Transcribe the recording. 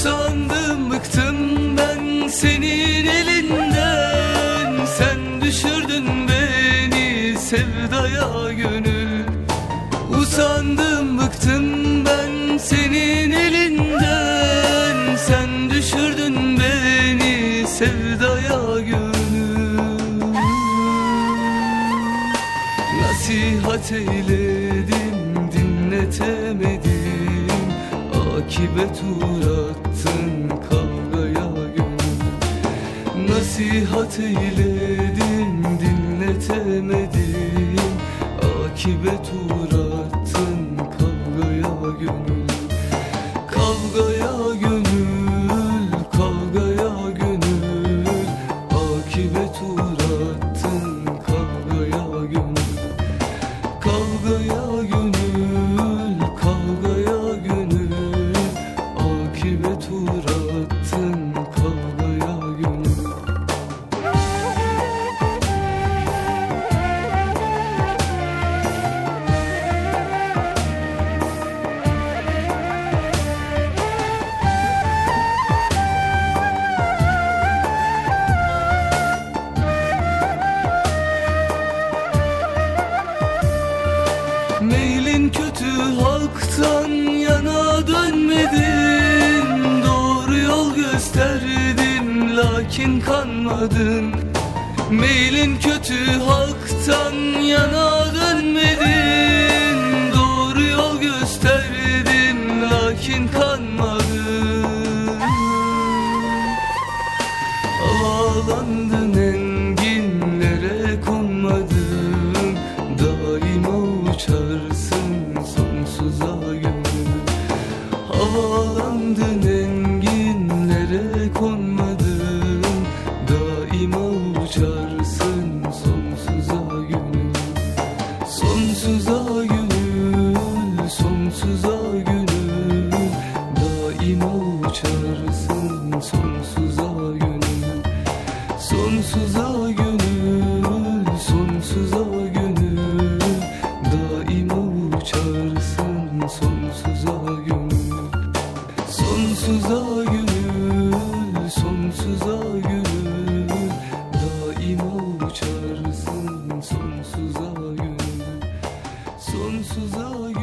Usandım bıktım ben senin elinden. Sen düşürdün beni sevdaya gönül. Usandım bıktım ben senin elinden. Sen düşürdün beni sevdaya gönül. Nasihat eyledim dinletemedim. Akibet uğrattın kavgaya gönül Nasihat eyledim dinletemedim Akibet uğrattın kavgaya gönül kötü halktan yana dönmedin Doğru yol gösterdin lakin kanmadın. Meylin kötü halktan yana Sonsuza gönül, sonsuza gönül Daima uçarsın sonsuza gönül Sonsuza gönül, sonsuza gönül Daima uçarsın sonsuza gönül Sonsuza gönül, sonsuza gönül Daima uçarsın sonsuza gönül Sonsuza gönül